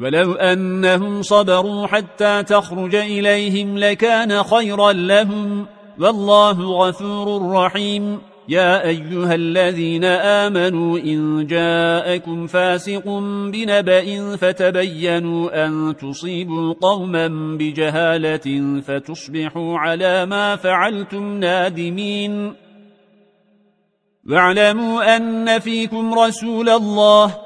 ولو أنهم صبروا حتى تخرج إليهم لكان خيرا لهم. والله غفور رحيم. يا أيها الذين آمنوا إن جاءكم فاسق بنبأ فتبينوا أن تصيبوا قوما بجهالة فتصبحوا على ما فعلتم نادمين. واعلموا أن فيكم رسول الله